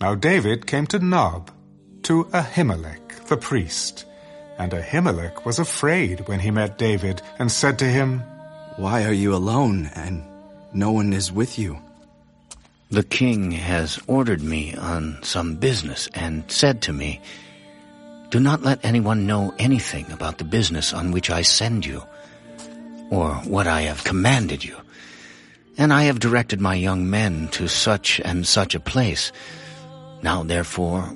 Now David came to Nob, to Ahimelech the priest. And Ahimelech was afraid when he met David and said to him, Why are you alone and no one is with you? The king has ordered me on some business and said to me, Do not let anyone know anything about the business on which I send you, or what I have commanded you. And I have directed my young men to such and such a place. Now therefore,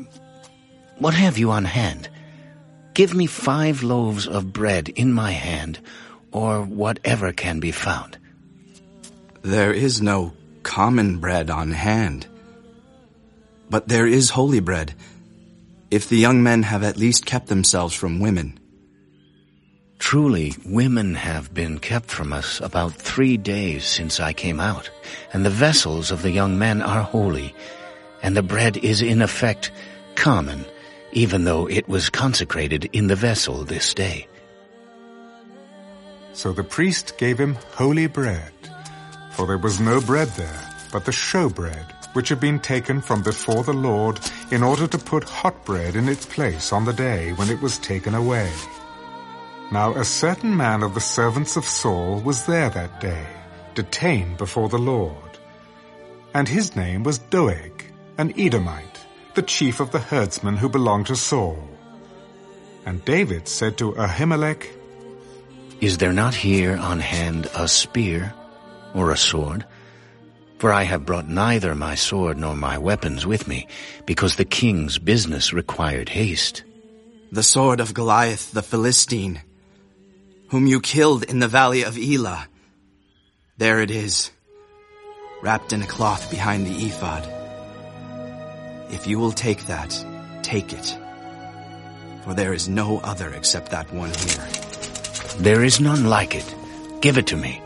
what have you on hand? Give me five loaves of bread in my hand, or whatever can be found. There is no common bread on hand. But there is holy bread, if the young men have at least kept themselves from women. Truly, women have been kept from us about three days since I came out, and the vessels of the young men are holy, and the bread is in effect common, even though it was consecrated in the vessel this day. So the priest gave him holy bread, for there was no bread there, but the showbread, which had been taken from before the Lord in order to put hot bread in its place on the day when it was taken away. Now a certain man of the servants of Saul was there that day, detained before the Lord. And his name was Doeg, an Edomite, the chief of the herdsmen who belonged to Saul. And David said to Ahimelech, Is there not here on hand a spear or a sword? For I have brought neither my sword nor my weapons with me, because the king's business required haste. The sword of Goliath the Philistine, whom you killed in the valley of Elah. There it is, wrapped in a cloth behind the ephod. If you will take that, take it. For there is no other except that one here. There is none like it. Give it to me.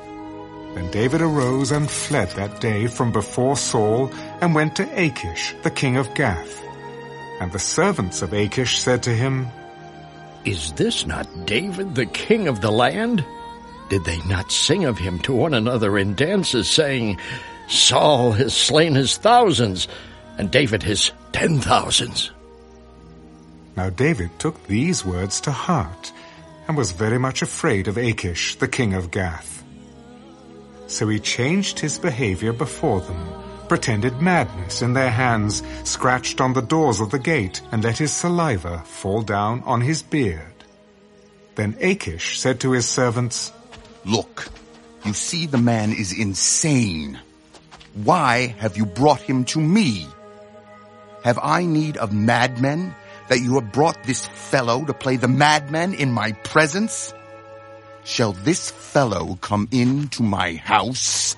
Then David arose and fled that day from before Saul and went to Achish, the king of Gath. And the servants of Achish said to him, Is this not David, the king of the land? Did they not sing of him to one another in dances, saying, Saul has slain his thousands, and David his ten thousands? Now David took these words to heart, and was very much afraid of Achish, the king of Gath. So he changed his behavior before them, pretended madness in their hands, scratched on the doors of the gate, and let his saliva fall down on his beard. Then Achish said to his servants, Look, you see the man is insane. Why have you brought him to me? Have I need of madmen that you have brought this fellow to play the madman in my presence? Shall this fellow come into my house?